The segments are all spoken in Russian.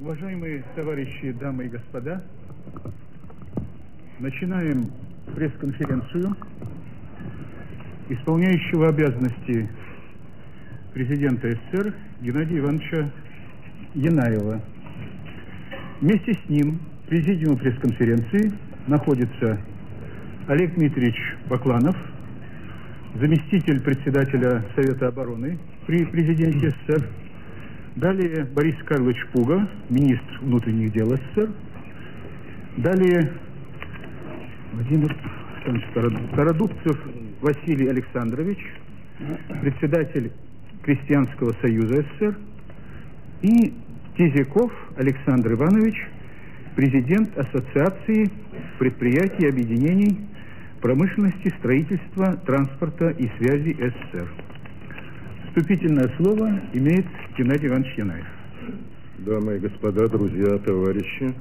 Уважаемые товарищи, дамы и господа, начинаем пресс-конференцию исполняющего обязанности президента СССР Геннадия Ивановича Янаева. Вместе с ним в президиуме пресс-конференции находится Олег Дмитриевич Бакланов, заместитель председателя Совета обороны при президенте СССР, Далее Борис Карлович Пуга, министр внутренних дел СССР. Далее Владимир Стародубцев Василий Александрович, председатель Крестьянского союза СССР. И Тизяков Александр Иванович, президент Ассоциации предприятий и объединений промышленности, строительства, транспорта и связи СССР. Вступительное слово имеет Геннадий Иванович Янаев. Дамы и господа, друзья, товарищи,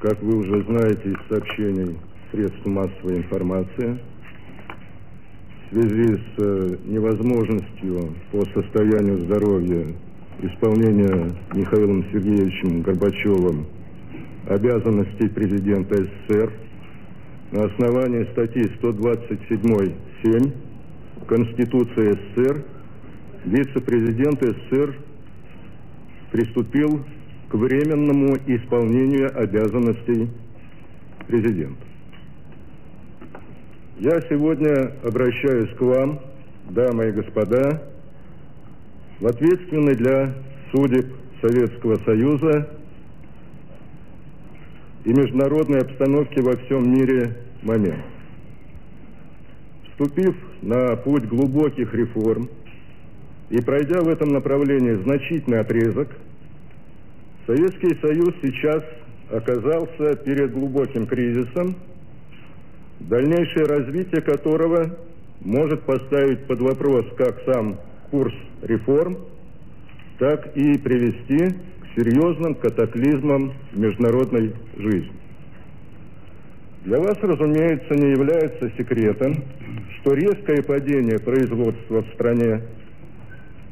как вы уже знаете из сообщений средств массовой информации, в связи с э, невозможностью по состоянию здоровья исполнения Михаилом Сергеевичем Горбачевым обязанностей президента СССР на основании статьи 127.7 Конституции СССР вице-президент СССР приступил к временному исполнению обязанностей президента. Я сегодня обращаюсь к вам, дамы и господа, в ответственный для судеб Советского Союза и международной обстановки во всем мире момент. Вступив на путь глубоких реформ и пройдя в этом направлении значительный отрезок, Советский Союз сейчас оказался перед глубоким кризисом, дальнейшее развитие которого может поставить под вопрос как сам курс реформ, так и привести к серьезным катаклизмам международной жизни. Для вас, разумеется, не является секретом, что резкое падение производства в стране,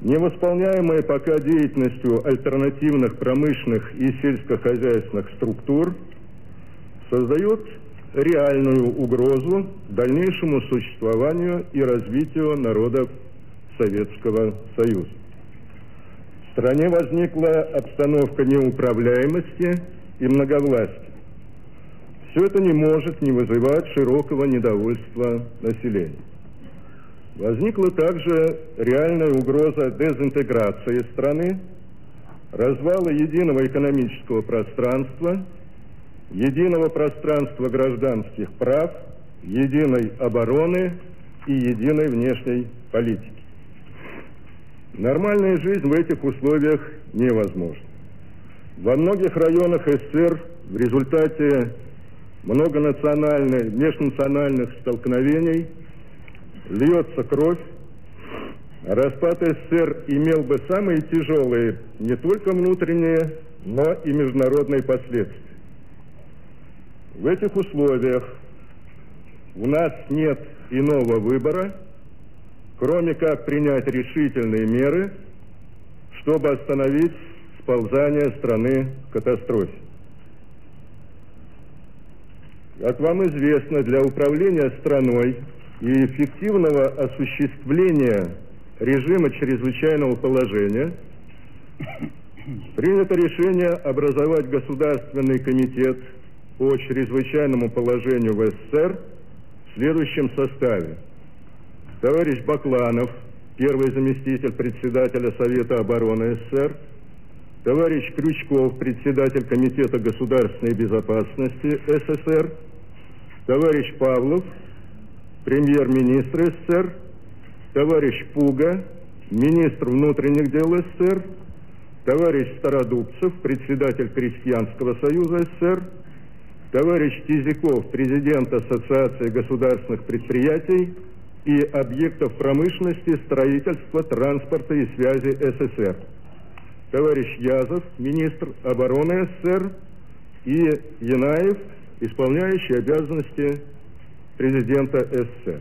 невосполняемое пока деятельностью альтернативных промышленных и сельскохозяйственных структур, создает реальную угрозу дальнейшему существованию и развитию народов Советского Союза. В стране возникла обстановка неуправляемости и многовластия. Все это не может не вызывать широкого недовольства населения. Возникла также реальная угроза дезинтеграции страны, развала единого экономического пространства, единого пространства гражданских прав, единой обороны и единой внешней политики. Нормальная жизнь в этих условиях невозможна. Во многих районах СССР в результате многонациональных, межнациональных столкновений льется кровь, распад СССР имел бы самые тяжелые не только внутренние, но и международные последствия. В этих условиях у нас нет иного выбора, кроме как принять решительные меры, чтобы остановить сползание страны к катастрофе. Как вам известно, для управления страной и эффективного осуществления режима чрезвычайного положения принято решение образовать Государственный комитет по чрезвычайному положению в СССР в следующем составе. Товарищ Бакланов, первый заместитель председателя Совета обороны СССР, товарищ Крючков, председатель Комитета государственной безопасности СССР, товарищ Павлов, премьер-министр СССР, товарищ Пуга, министр внутренних дел СССР, товарищ Стародубцев, председатель Крестьянского союза СССР, товарищ Тизяков, президент Ассоциации государственных предприятий и объектов промышленности, строительства, транспорта и связи СССР. Товарищ Язов, министр обороны СССР, и Янаев, исполняющий обязанности президента СССР.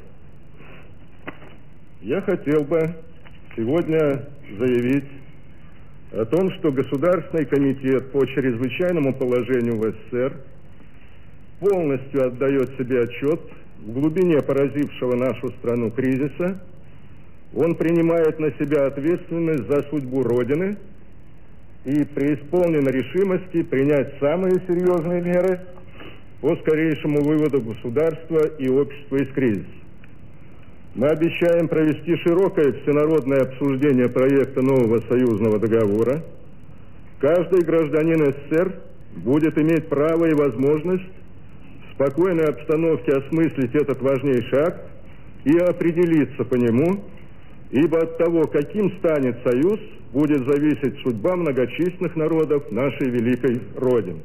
Я хотел бы сегодня заявить о том, что Государственный комитет по чрезвычайному положению в СССР полностью отдает себе отчет в глубине поразившего нашу страну кризиса. Он принимает на себя ответственность за судьбу Родины и преисполнен решимости принять самые серьезные меры по скорейшему выводу государства и общества из кризиса. Мы обещаем провести широкое всенародное обсуждение проекта нового союзного договора. Каждый гражданин СССР будет иметь право и возможность в спокойной обстановке осмыслить этот важнейший акт и определиться по нему, ибо от того, каким станет союз, будет зависеть судьба многочисленных народов нашей великой Родины.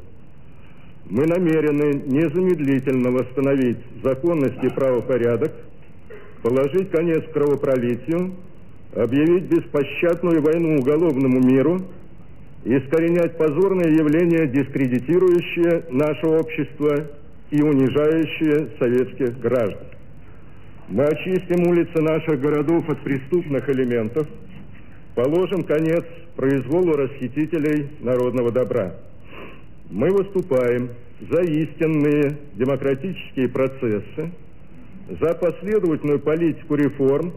Мы намерены незамедлительно восстановить законность и правопорядок, положить конец кровопролитию, объявить беспощадную войну уголовному миру, искоренять позорные явления, дискредитирующие наше общество и унижающие советских граждан. Мы очистим улицы наших городов от преступных элементов, положим конец произволу расхитителей народного добра. Мы выступаем за истинные демократические процессы, за последовательную политику реформ,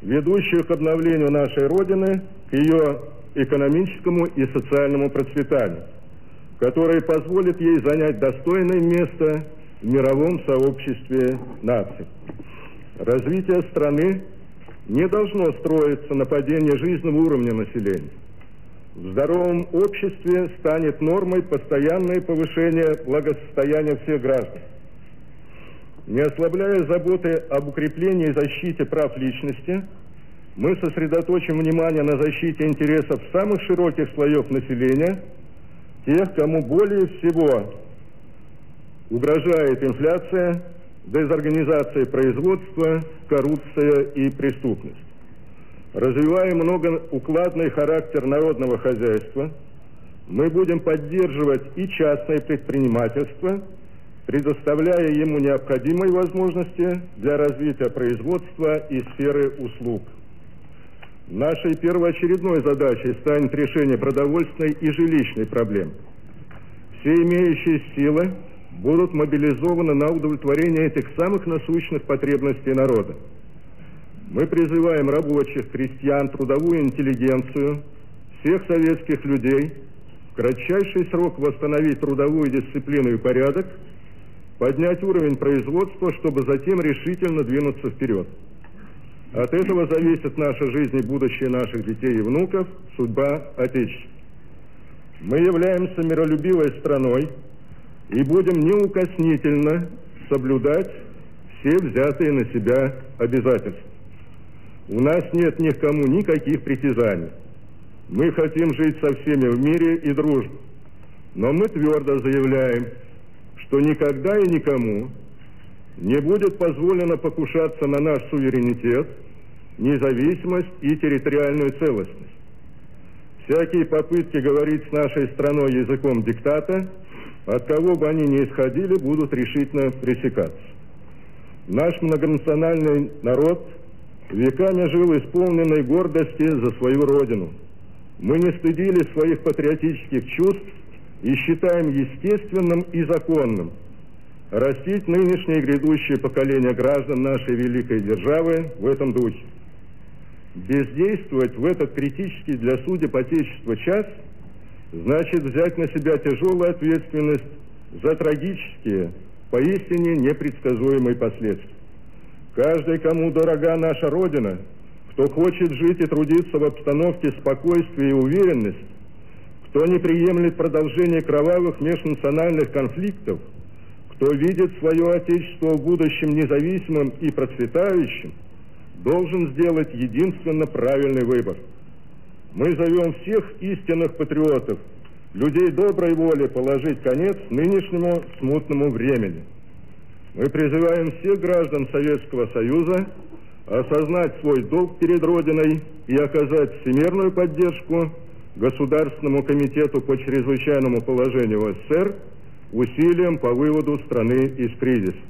ведущую к обновлению нашей Родины, к ее экономическому и социальному процветанию, которые позволят ей занять достойное место в мировом сообществе наций. Развитие страны не должно строиться на падении жизненного уровня населения. В здоровом обществе станет нормой постоянное повышение благосостояния всех граждан. Не ослабляя заботы об укреплении и защите прав личности, мы сосредоточим внимание на защите интересов самых широких слоев населения, тех, кому более всего угрожает инфляция, дезорганизация производства, коррупция и преступность. Развивая многоукладный характер народного хозяйства, мы будем поддерживать и частное предпринимательство – предоставляя ему необходимые возможности для развития производства и сферы услуг. Нашей первоочередной задачей станет решение продовольственной и жилищной проблем. Все имеющие силы будут мобилизованы на удовлетворение этих самых насущных потребностей народа. Мы призываем рабочих, крестьян, трудовую интеллигенцию, всех советских людей в кратчайший срок восстановить трудовую дисциплину и порядок – поднять уровень производства, чтобы затем решительно двинуться вперед. От этого зависит наша жизнь и будущее наших детей и внуков, судьба Отечества. Мы являемся миролюбивой страной и будем неукоснительно соблюдать все взятые на себя обязательства. У нас нет ни к кому никаких притязаний. Мы хотим жить со всеми в мире и дружбе. Но мы твердо заявляем, что никогда и никому не будет позволено покушаться на наш суверенитет, независимость и территориальную целостность. Всякие попытки говорить с нашей страной языком диктата, от кого бы они ни исходили, будут решительно пресекаться. Наш многонациональный народ веками жил исполненной гордости за свою родину. Мы не стыдили своих патриотических чувств и считаем естественным и законным растить нынешнее и грядущее поколение граждан нашей великой державы в этом духе. Бездействовать в этот критический для судеб Отечества час значит взять на себя тяжелую ответственность за трагические, поистине непредсказуемые последствия. Каждый, кому дорога наша Родина, кто хочет жить и трудиться в обстановке спокойствия и уверенности, кто не приемлет продолжение кровавых межнациональных конфликтов, кто видит свое Отечество в будущем независимым и процветающим, должен сделать единственно правильный выбор. Мы зовем всех истинных патриотов, людей доброй воли положить конец нынешнему смутному времени. Мы призываем всех граждан Советского Союза осознать свой долг перед Родиной и оказать всемирную поддержку Государственному комитету по чрезвычайному положению СССР усилиям по выводу страны из кризиса.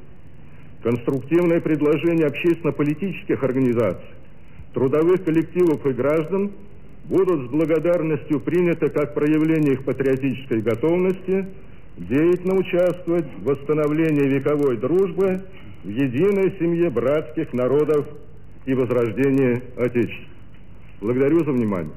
Конструктивное предложение общественно-политических организаций, трудовых коллективов и граждан будут с благодарностью приняты как проявление их патриотической готовности деятельно участвовать в восстановлении вековой дружбы в единой семье братских народов и возрождении Отечества. Благодарю за внимание.